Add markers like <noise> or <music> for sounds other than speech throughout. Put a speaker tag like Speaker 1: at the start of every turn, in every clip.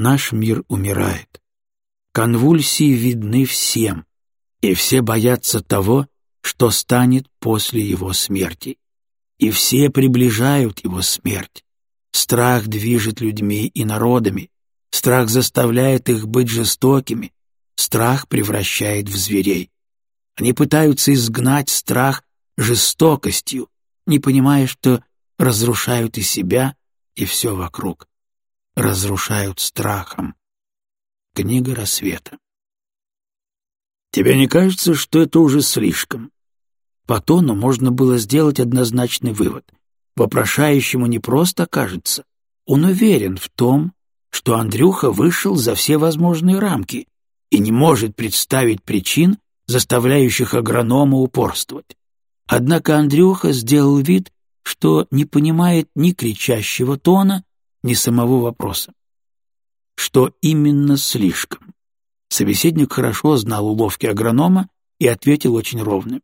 Speaker 1: наш мир умирает. Конвульсии видны всем, и все боятся того, что станет после его смерти. И все приближают его смерть. Страх движет людьми и народами, страх заставляет их быть жестокими, страх превращает в зверей. Они пытаются изгнать страх жестокостью, не понимая, что разрушают и себя, и все вокруг. Разрушают страхом. Книга рассвета. Тебе не кажется, что это уже слишком? По тону можно было сделать однозначный вывод. Вопрошающему не просто кажется, он уверен в том, что Андрюха вышел за все возможные рамки и не может представить причин, заставляющих агронома упорствовать. Однако Андрюха сделал вид, что не понимает ни кричащего тона, ни самого вопроса. Что именно слишком? Собеседник хорошо знал уловки агронома и ответил очень ровно.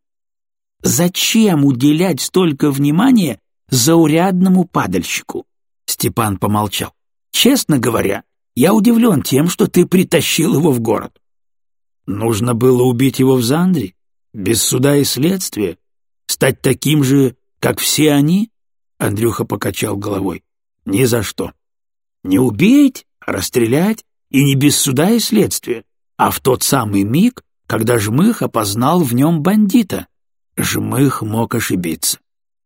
Speaker 1: «Зачем уделять столько внимания заурядному падальщику?» Степан помолчал. «Честно говоря, я удивлен тем, что ты притащил его в город». «Нужно было убить его в Зандре, без суда и следствия, стать таким же, как все они?» Андрюха покачал головой. «Ни за что. Не убить, а расстрелять, и не без суда и следствия а в тот самый миг, когда Жмых опознал в нем бандита. Жмых мог ошибиться.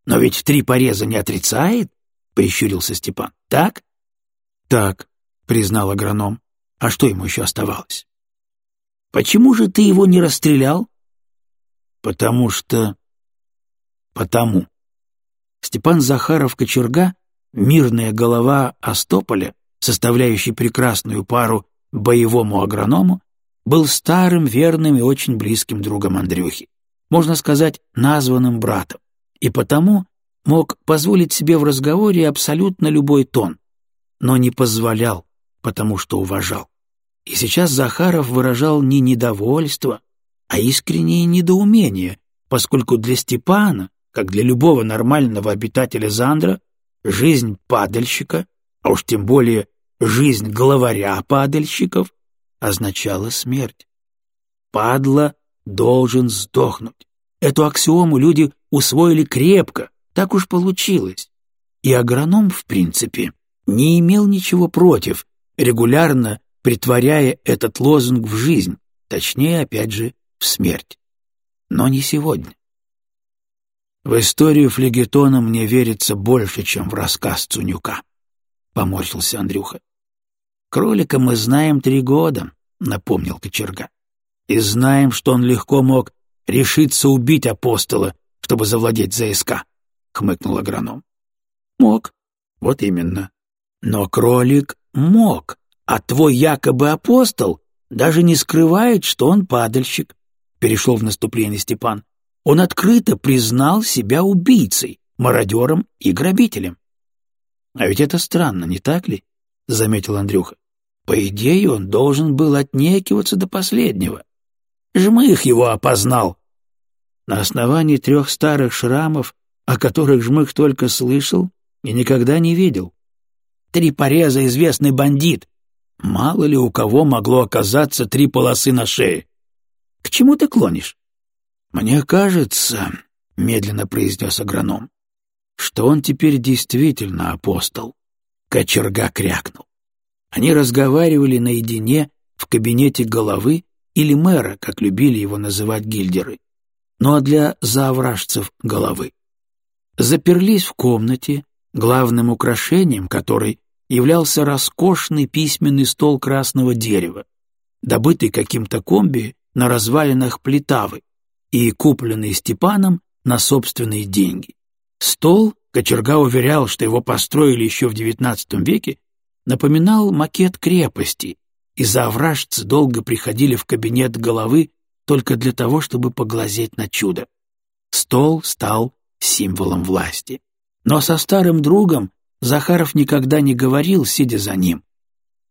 Speaker 1: «Но ведь три пореза не отрицает?» — прищурился Степан. «Так?» «Так», — признал агроном. «А что ему еще оставалось?» «Почему же ты его не расстрелял?» «Потому что...» «Потому». Степан Захаров-Кочерга, мирная голова Остополя, составляющий прекрасную пару боевому агроному, был старым, верным и очень близким другом Андрюхи, можно сказать, названным братом, и потому мог позволить себе в разговоре абсолютно любой тон, но не позволял, потому что уважал. И сейчас Захаров выражал не недовольство, а искреннее недоумение, поскольку для Степана, как для любого нормального обитателя Зандра, жизнь падальщика, а уж тем более жизнь главаря падальщиков, означала смерть. Падла должен сдохнуть. Эту аксиому люди усвоили крепко, так уж получилось. И агроном, в принципе, не имел ничего против, регулярно притворяя этот лозунг в жизнь, точнее, опять же, в смерть. Но не сегодня. В историю флегетона мне верится больше, чем в рассказ Цунюка, — поморщился Андрюха. Кролика мы знаем три года, — напомнил кочерга. И знаем, что он легко мог решиться убить апостола, чтобы завладеть ЗСК, — хмыкнул агроном. Мог, вот именно. Но кролик мог, а твой якобы апостол даже не скрывает, что он падальщик, — перешел в наступление Степан. Он открыто признал себя убийцей, мародером и грабителем. — А ведь это странно, не так ли? — заметил Андрюха. По идее, он должен был отнекиваться до последнего. Жмых его опознал. На основании трех старых шрамов, о которых Жмых только слышал и никогда не видел. Три пореза — известный бандит. Мало ли у кого могло оказаться три полосы на шее. К чему ты клонишь? Мне кажется, — медленно произнес агроном, — что он теперь действительно апостол. Кочерга крякнул. Они разговаривали наедине в кабинете головы или мэра, как любили его называть гильдеры, ну а для заовражцев — головы. Заперлись в комнате, главным украшением которой являлся роскошный письменный стол красного дерева, добытый каким-то комби на развалинах Плитавы и купленный Степаном на собственные деньги. Стол, Кочерга уверял, что его построили еще в XIX веке, напоминал макет крепости, и заовражцы долго приходили в кабинет головы только для того, чтобы поглазеть на чудо. Стол стал символом власти. Но со старым другом Захаров никогда не говорил, сидя за ним.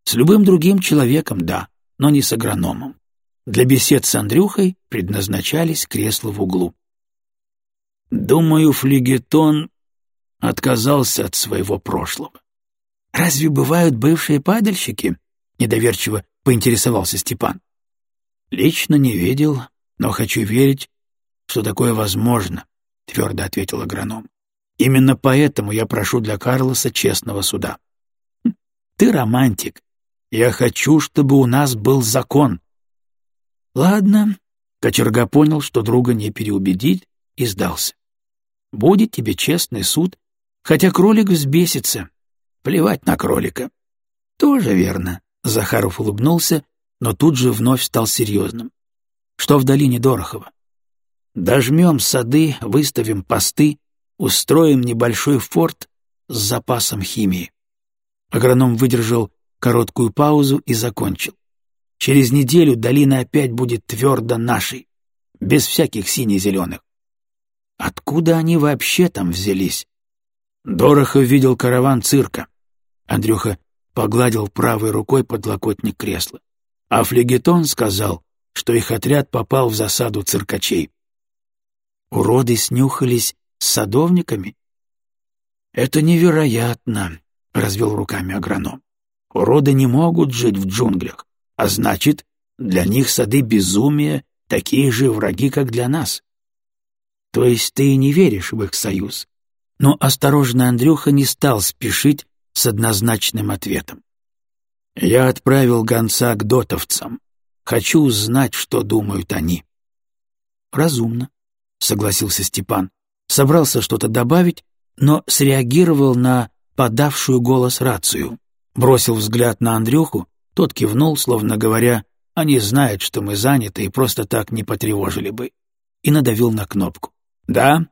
Speaker 1: С любым другим человеком, да, но не с агрономом. Для бесед с Андрюхой предназначались кресла в углу. Думаю, флегетон отказался от своего прошлого. Разве бывают бывшие падальщики? — недоверчиво поинтересовался Степан. «Лично не видел, но хочу верить, что такое возможно», — твердо ответил агроном. «Именно поэтому я прошу для Карлоса честного суда». «Хм, «Ты романтик. Я хочу, чтобы у нас был закон». «Ладно», — Кочерга понял, что друга не переубедить, и сдался. «Будет тебе честный суд, хотя кролик взбесится. Плевать на кролика». «Тоже верно», — Захаров улыбнулся, но тут же вновь стал серьезным. «Что в долине Дорохова?» «Дожмем сады, выставим посты, устроим небольшой форт с запасом химии». Агроном выдержал короткую паузу и закончил. «Через неделю долина опять будет твердо нашей, без всяких сине-зеленых. Откуда они вообще там взялись? Дорохов видел караван цирка. Андрюха погладил правой рукой подлокотник кресла. А флегетон сказал, что их отряд попал в засаду циркачей. Уроды снюхались с садовниками? «Это невероятно», — развел руками агроном. «Уроды не могут жить в джунглях, а значит, для них сады безумия такие же враги, как для нас. То есть ты не веришь в их союз? Но осторожный Андрюха не стал спешить с однозначным ответом. Я отправил гонца к дотовцам. Хочу узнать, что думают они. Разумно, согласился Степан. Собрался что-то добавить, но среагировал на подавшую голос рацию. Бросил взгляд на Андрюху, тот кивнул, словно говоря, они знают, что мы заняты и просто так не потревожили бы, и надавил на кнопку. «Да?»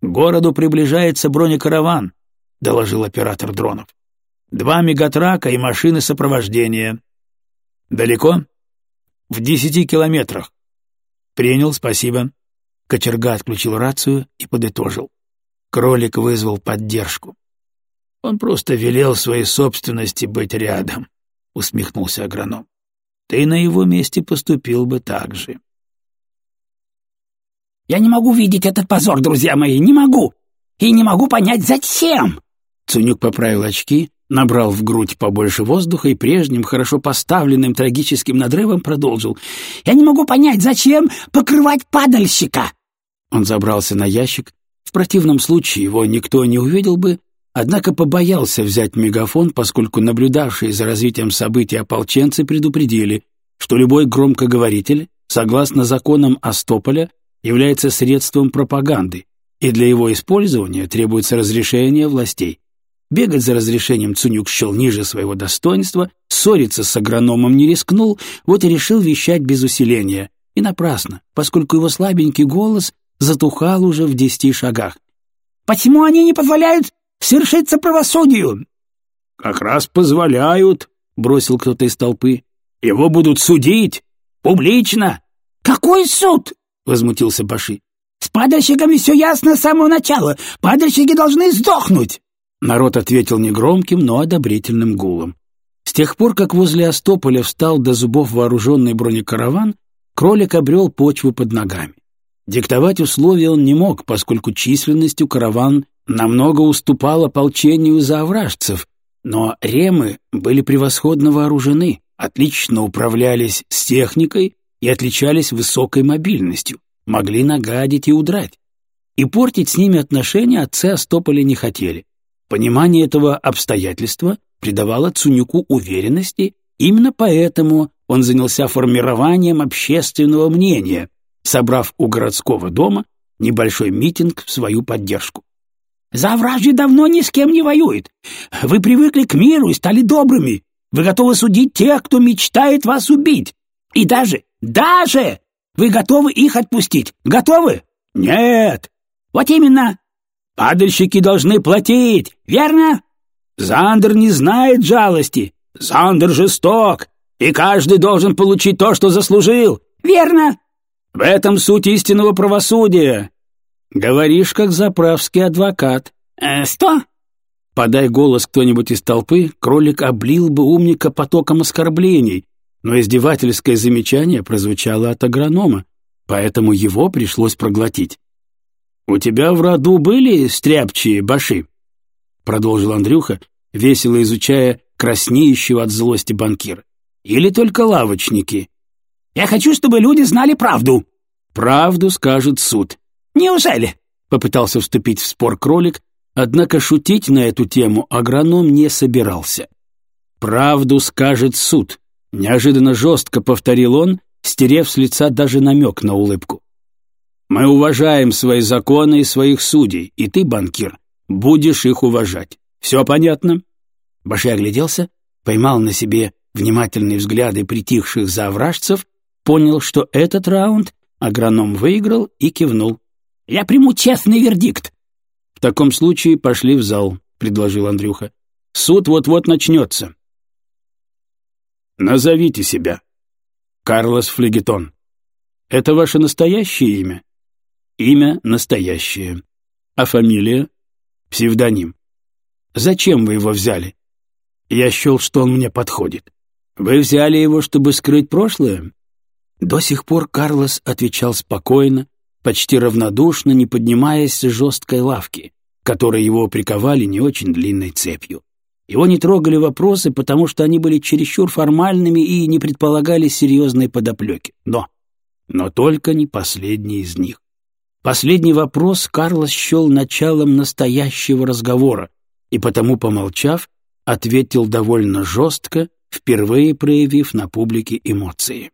Speaker 1: «К городу приближается бронекараван», — доложил оператор дронов. «Два мегатрака и машины сопровождения». «Далеко?» «В десяти километрах». «Принял, спасибо». Кочерга отключил рацию и подытожил. Кролик вызвал поддержку. «Он просто велел своей собственности быть рядом», — усмехнулся агроном. «Ты на его месте поступил бы так же».
Speaker 2: Я не могу видеть этот позор, друзья мои, не могу. И не могу понять, зачем.
Speaker 1: Цунюк поправил очки, набрал в грудь побольше воздуха и прежним, хорошо поставленным трагическим надрывом продолжил.
Speaker 2: «Я не могу понять, зачем покрывать падальщика?»
Speaker 1: Он забрался на ящик. В противном случае его никто не увидел бы, однако побоялся взять мегафон, поскольку наблюдавшие за развитием событий ополченцы предупредили, что любой громкоговоритель, согласно законам Астополя, является средством пропаганды, и для его использования требуется разрешение властей. Бегать за разрешением Цунюк счел ниже своего достоинства, ссориться с агрономом не рискнул, вот и решил вещать без усиления. И напрасно, поскольку его слабенький голос затухал уже в десяти шагах.
Speaker 2: «Почему они не позволяют свершиться правосудию?»
Speaker 1: «Как раз позволяют», — бросил кто-то из толпы. «Его будут судить. Публично».
Speaker 2: «Какой суд?» — возмутился Баши. «С падальщиками все ясно с самого начала. Падальщики должны сдохнуть!»
Speaker 1: Народ ответил негромким, но одобрительным гулом. С тех пор, как возле Остополя встал до зубов вооруженный бронекараван, кролик обрел почву под ногами. Диктовать условия он не мог, поскольку численностью караван намного уступал ополчению заовражцев, но ремы были превосходно вооружены, отлично управлялись с техникой и отличались высокой мобильностью, могли нагадить и удрать. И портить с ними отношения отцы Остополя не хотели. Понимание этого обстоятельства придавало Цунюку уверенности, именно поэтому он занялся формированием общественного мнения, собрав у городского дома небольшой митинг в свою поддержку.
Speaker 2: «Завражье давно ни с кем не воюет. Вы привыкли к миру и стали добрыми. Вы готовы судить тех, кто мечтает вас убить. И даже даже! Вы готовы их отпустить? Готовы?
Speaker 1: Нет.
Speaker 2: Вот именно.
Speaker 1: Падальщики должны платить, верно? Зандер не знает жалости. Зандер жесток, и каждый должен получить то, что заслужил.
Speaker 2: Верно.
Speaker 1: В этом суть истинного правосудия. Говоришь, как заправский адвокат.
Speaker 2: Э, что?
Speaker 1: Подай голос кто-нибудь из толпы, кролик облил бы умника потоком оскорблений, но издевательское замечание прозвучало от агронома, поэтому его пришлось проглотить. «У тебя в роду были стряпчие баши?» — продолжил Андрюха, весело изучая краснеющего от злости банкира. «Или только лавочники?»
Speaker 2: «Я хочу, чтобы люди знали правду».
Speaker 1: «Правду скажет суд».
Speaker 2: «Неужели?»
Speaker 1: — попытался вступить в спор кролик, однако шутить на эту тему агроном не собирался. «Правду скажет суд», — неожиданно жестко повторил он, стерев с лица даже намек на улыбку. «Мы уважаем свои законы и своих судей, и ты, банкир, будешь их уважать. Все понятно?» Баши огляделся, поймал на себе внимательные взгляды притихших завражцев, понял, что этот раунд агроном выиграл и кивнул. «Я приму честный вердикт». «В таком случае пошли в зал», — предложил Андрюха. «Суд вот-вот начнется». «Назовите себя». «Карлос Флегетон». «Это ваше настоящее имя?» «Имя настоящее. А фамилия?» «Псевдоним». «Зачем вы его взяли?» «Я счел, что он мне подходит». «Вы взяли его, чтобы скрыть прошлое?» До сих пор Карлос отвечал спокойно, почти равнодушно, не поднимаясь с жесткой лавки, которой его приковали не очень длинной цепью. Его не трогали вопросы, потому что они были чересчур формальными и не предполагали серьезной подоплеки. Но, но только не последний из них. Последний вопрос Карлос счел началом настоящего разговора, и потому, помолчав, ответил довольно жестко, впервые проявив на публике эмоции.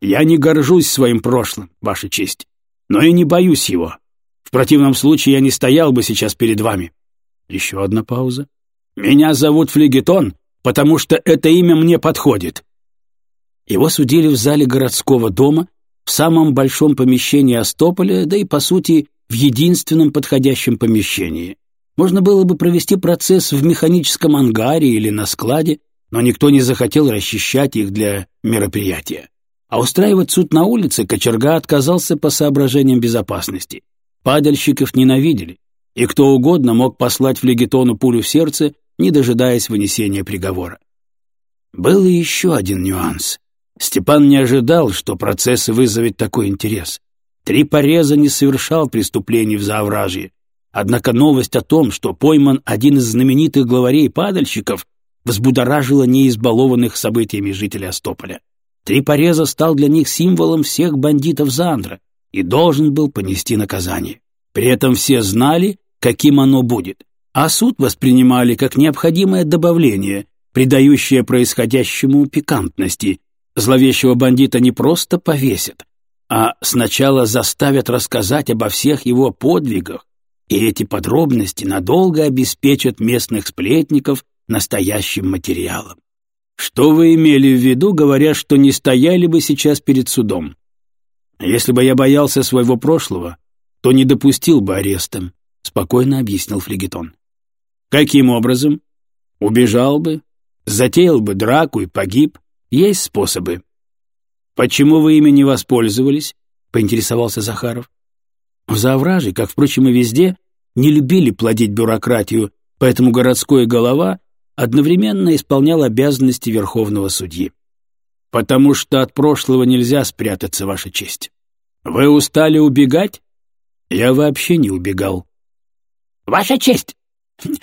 Speaker 1: «Я не горжусь своим прошлым, Ваша честь, но и не боюсь его. В противном случае я не стоял бы сейчас перед вами». Еще одна пауза. «Меня зовут Флегетон, потому что это имя мне подходит». Его судили в зале городского дома, в самом большом помещении Остополя, да и, по сути, в единственном подходящем помещении. Можно было бы провести процесс в механическом ангаре или на складе, но никто не захотел расчищать их для мероприятия. А устраивать суд на улице кочерга отказался по соображениям безопасности. Падальщиков ненавидели, и кто угодно мог послать в легитону пулю в сердце не дожидаясь вынесения приговора. Был и еще один нюанс. Степан не ожидал, что процесс вызовет такой интерес. Три пореза не совершал преступлений в Заовражье. Однако новость о том, что пойман один из знаменитых главарей-падальщиков, взбудоражила неизбалованных событиями жителей Остополя. Три пореза стал для них символом всех бандитов Зандра и должен был понести наказание. При этом все знали, каким оно будет а суд воспринимали как необходимое добавление, придающее происходящему пикантности. Зловещего бандита не просто повесят, а сначала заставят рассказать обо всех его подвигах, и эти подробности надолго обеспечат местных сплетников настоящим материалом. Что вы имели в виду, говоря, что не стояли бы сейчас перед судом? Если бы я боялся своего прошлого, то не допустил бы ареста, спокойно объяснил Флегетон. Каким образом? Убежал бы, затеял бы драку и погиб. Есть способы. Почему вы ими не воспользовались? Поинтересовался Захаров. В Завраже, как, впрочем, и везде, не любили плодить бюрократию, поэтому городской голова одновременно исполнял обязанности верховного судьи. «Потому что от прошлого нельзя спрятаться, Ваша честь. Вы устали убегать?» «Я вообще не убегал».
Speaker 2: «Ваша честь,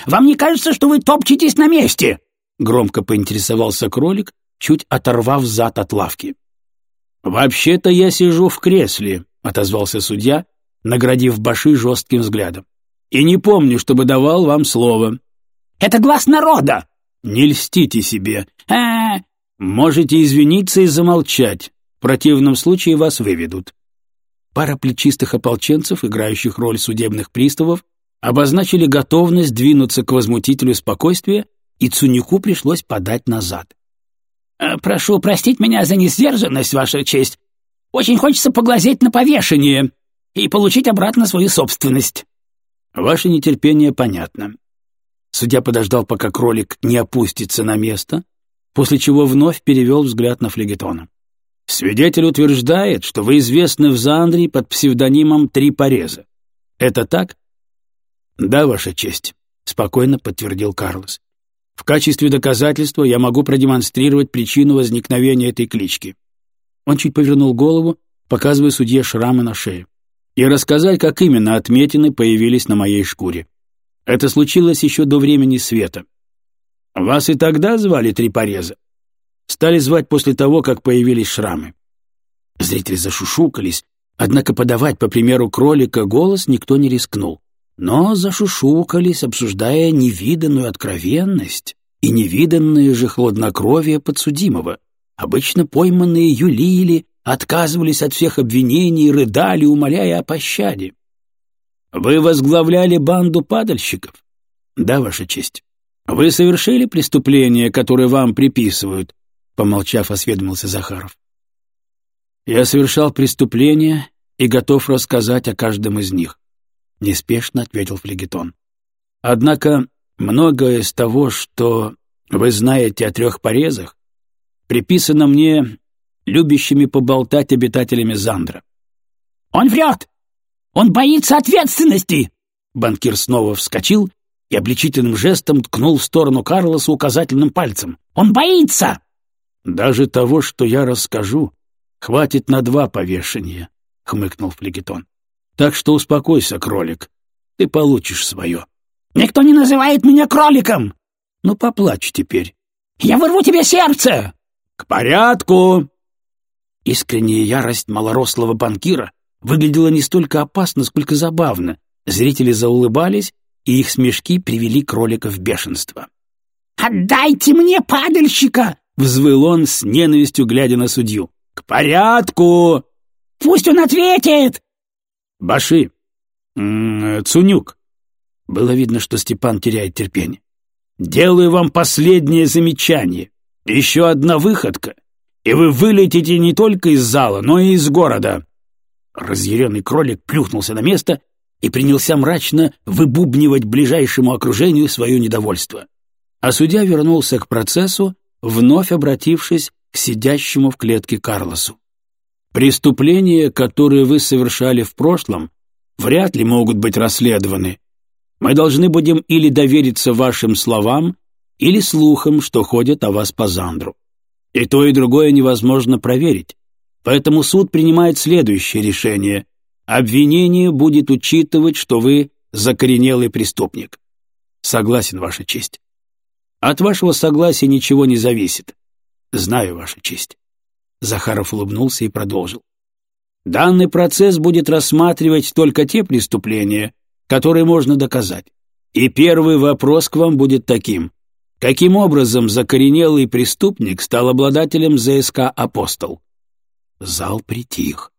Speaker 2: вам не кажется, что вы топчетесь на месте?»
Speaker 1: Громко поинтересовался кролик, чуть оторвав зад от лавки. «Вообще-то я сижу в кресле», — отозвался судья, наградив Баши жестким взглядом. «И не помню, чтобы давал вам слово».
Speaker 2: «Это глаз народа!»
Speaker 1: «Не льстите себе. А, -а, -а. Можете извиниться и замолчать. В противном случае вас выведут». Пара плечистых ополченцев, играющих роль судебных приставов, обозначили готовность двинуться к возмутителю спокойствия, и Цунику пришлось подать назад.
Speaker 2: «Э, «Прошу простить меня за несдержанность, Ваша честь. Очень хочется поглазеть на повешение и получить обратно свою собственность».
Speaker 1: «Ваше нетерпение понятно». Судья подождал, пока кролик не опустится на место, после чего вновь перевел взгляд на флегетона. «Свидетель утверждает, что вы известны в Зандрии под псевдонимом «Три пореза». Это так?» «Да, Ваша честь», — спокойно подтвердил Карлос. «В качестве доказательства я могу продемонстрировать причину возникновения этой клички». Он чуть повернул голову, показывая судье шрамы на шее. «И рассказать, как именно отметины появились на моей шкуре. Это случилось еще до времени света. Вас и тогда звали Трипореза? Стали звать после того, как появились шрамы. Зрители зашушукались, однако подавать, по примеру кролика, голос никто не рискнул. Но зашушукались, обсуждая невиданную откровенность и невиданное же хладнокровие подсудимого. Обычно пойманные юлили, отказывались от всех обвинений, рыдали, умоляя о пощаде. «Вы возглавляли банду падальщиков?» «Да, Ваша честь». «Вы совершили преступление, которое вам приписывают?» Помолчав, осведомился Захаров. «Я совершал преступления и готов рассказать о каждом из них», — неспешно ответил флегетон. «Однако многое из того, что вы знаете о трех порезах, приписано мне любящими поболтать обитателями Зандра».
Speaker 2: «Он врет! Он боится ответственности!»
Speaker 1: Банкир снова вскочил и обличительным жестом ткнул в сторону Карлоса указательным пальцем.
Speaker 2: «Он боится!»
Speaker 1: «Даже того, что я расскажу, хватит на два повешения», — хмыкнул Флегетон. «Так что успокойся, кролик, ты получишь свое».
Speaker 2: «Никто не называет меня кроликом!»
Speaker 1: «Ну, поплачь теперь».
Speaker 2: «Я вырву тебе сердце!»
Speaker 1: «К порядку!» Искренняя ярость малорослого банкира выглядела не столько опасно, сколько забавно. Зрители заулыбались, и их смешки привели кролика в бешенство.
Speaker 2: «Отдайте мне падальщика!»
Speaker 1: — взвыл он с ненавистью, глядя на судью. «К порядку!»
Speaker 2: «Пусть он ответит!»
Speaker 1: «Баши! М -м, Цунюк!» Было видно, что Степан теряет терпение. «Делаю вам последнее замечание. Еще одна выходка, и вы вылетите не только из зала, но и из города!» Разъяренный кролик плюхнулся на место и принялся мрачно выбубнивать ближайшему окружению свое недовольство. А судья вернулся к процессу, вновь обратившись к сидящему в клетке Карлосу. «Преступления, которые вы совершали в прошлом, вряд ли могут быть расследованы. Мы должны будем или довериться вашим словам, или слухам, что ходят о вас по Зандру. И то, и другое невозможно проверить. Поэтому суд принимает следующее решение. Обвинение будет учитывать, что вы закоренелый преступник. Согласен, Ваша честь. От вашего согласия ничего не зависит. Знаю, Ваша честь. Захаров улыбнулся и продолжил. Данный процесс будет рассматривать только те преступления, которые можно доказать. И первый вопрос к вам будет таким. Каким образом закоренелый преступник стал обладателем ЗСК «Апостол»? Зал притих.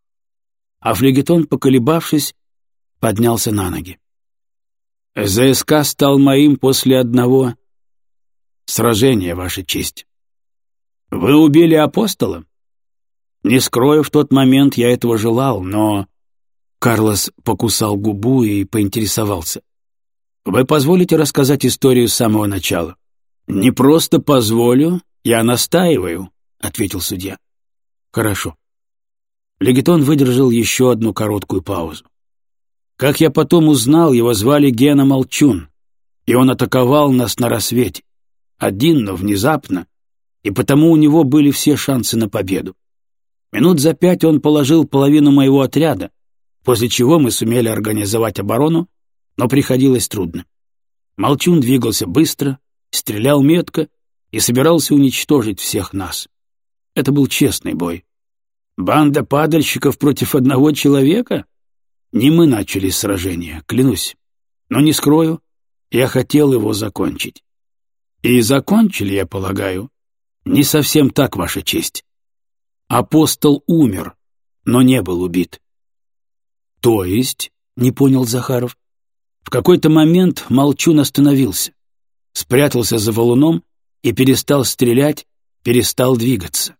Speaker 1: А флегетон, поколебавшись, поднялся на ноги. ЗСК стал моим после одного сражения, Ваша честь. Вы убили апостола? Не скрою, в тот момент я этого желал, но... Карлос покусал губу и поинтересовался. Вы позволите рассказать историю с самого начала? Не просто позволю, я настаиваю, ответил судья. Хорошо. Легетон выдержал еще одну короткую паузу. Как я потом узнал, его звали Гена Молчун, и он атаковал нас на рассвете. Один, но внезапно, и потому у него были все шансы на победу. Минут за пять он положил половину моего отряда, после чего мы сумели организовать оборону, но приходилось трудно. Молчун двигался быстро, стрелял метко и собирался уничтожить всех нас. Это был честный бой. Банда падальщиков против одного человека? Не мы начали сражение, клянусь. Но не скрою, я хотел его закончить. И закончили, я полагаю. Не совсем так, Ваша честь. Апостол умер, но не был убит. То есть, не понял Захаров, в какой-то момент Молчун остановился, спрятался за валуном и перестал стрелять, перестал двигаться.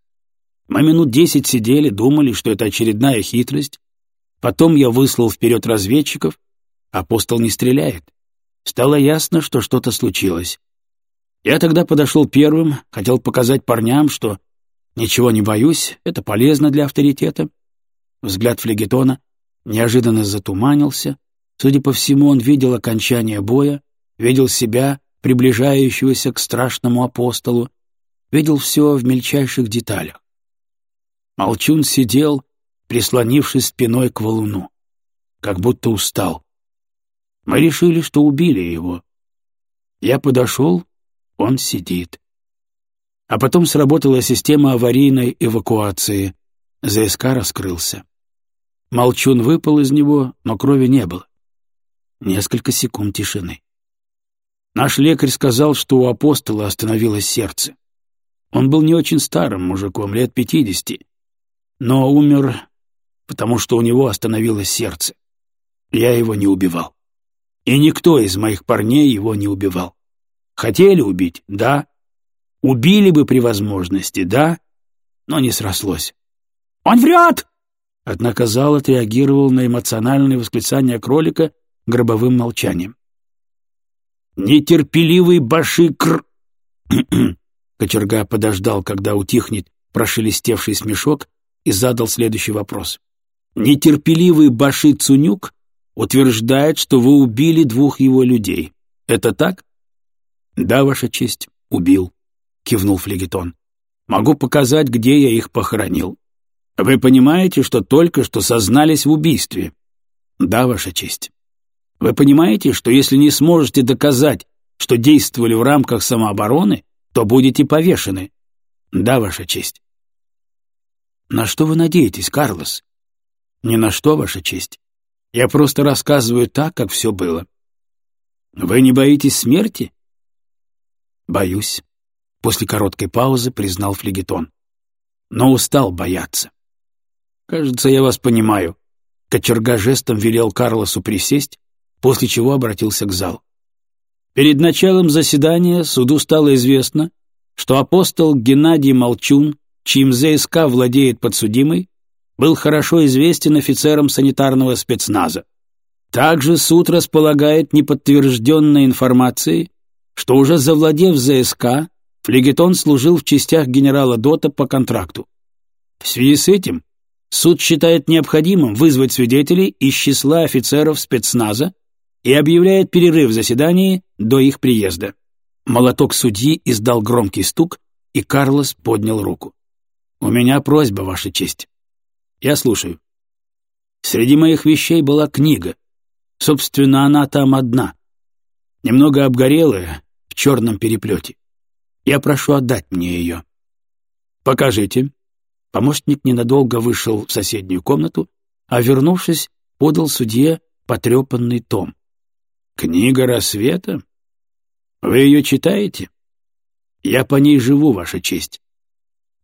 Speaker 1: Мы минут десять сидели, думали, что это очередная хитрость. Потом я выслал вперед разведчиков. Апостол не стреляет. Стало ясно, что что-то случилось. Я тогда подошел первым, хотел показать парням, что ничего не боюсь, это полезно для авторитета. Взгляд флегетона неожиданно затуманился. Судя по всему, он видел окончание боя, видел себя, приближающегося к страшному апостолу, видел все в мельчайших деталях. Молчун сидел, прислонившись спиной к валуну, как будто устал. Мы решили, что убили его. Я подошел Он сидит. А потом сработала система аварийной эвакуации. ЗСК раскрылся. Молчун выпал из него, но крови не было. Несколько секунд тишины. Наш лекарь сказал, что у апостола остановилось сердце. Он был не очень старым мужиком, лет пятидесяти, но умер, потому что у него остановилось сердце. Я его не убивал. И никто из моих парней его не убивал. Хотели убить, да. Убили бы при возможности, да, но не срослось.
Speaker 2: «Он врет!»
Speaker 1: Однако зал отреагировал на эмоциональное восклицание кролика гробовым молчанием. «Нетерпеливый башикр!» <clears throat> Кочерга подождал, когда утихнет прошелестевший смешок, и задал следующий вопрос. «Нетерпеливый Баши Цунюк утверждает, что вы убили двух его людей. Это так?» «Да, Ваша честь, убил», — кивнул флегетон. «Могу показать, где я их похоронил. Вы понимаете, что только что сознались в убийстве?» «Да, Ваша честь». «Вы понимаете, что если не сможете доказать, что действовали в рамках самообороны, то будете повешены?» «Да, Ваша честь». «На что вы надеетесь, Карлос?» «Ни на что, Ваша честь. Я просто рассказываю так, как все было». «Вы не боитесь смерти?» «Боюсь», — после короткой паузы признал флегетон. «Но устал бояться». «Кажется, я вас понимаю». Кочерга жестом велел Карлосу присесть, после чего обратился к залу. Перед началом заседания суду стало известно, что апостол Геннадий Молчун чьим ЗСК владеет подсудимый, был хорошо известен офицерам санитарного спецназа. Также суд располагает неподтвержденной информацией, что уже завладев ЗСК, флегетон служил в частях генерала Дота по контракту. В связи с этим суд считает необходимым вызвать свидетелей из числа офицеров спецназа и объявляет перерыв в заседании до их приезда. Молоток судьи издал громкий стук, и Карлос поднял руку. «У меня просьба, Ваша честь». «Я слушаю». «Среди моих вещей была книга. Собственно, она там одна. Немного обгорелая, в черном переплете. Я прошу отдать мне ее». «Покажите». Помощник ненадолго вышел в соседнюю комнату, а, вернувшись, подал судье потрепанный том. «Книга рассвета? Вы ее читаете?» «Я по ней живу, Ваша честь.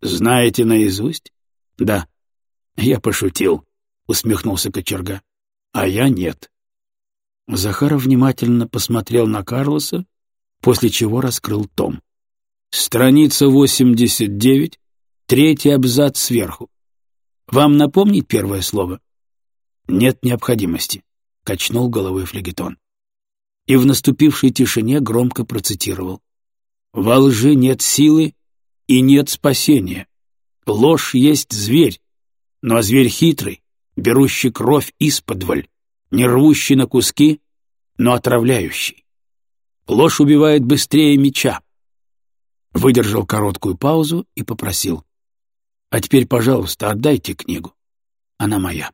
Speaker 1: Знаете наизусть? Да. Я пошутил, усмехнулся кочерга. А я нет. Захаров внимательно посмотрел на Карлоса, после чего раскрыл том. Страница 89, третий абзац сверху. Вам напомнить первое слово? Нет необходимости, качнул головой флегетон. И в наступившей тишине громко процитировал. Во лжи нет силы, и нет спасения. Ложь есть зверь, но зверь хитрый, берущий кровь исподволь, не рвущий на куски, но отравляющий. Ложь убивает быстрее меча. Выдержал короткую паузу и попросил. А теперь, пожалуйста, отдайте книгу. Она моя.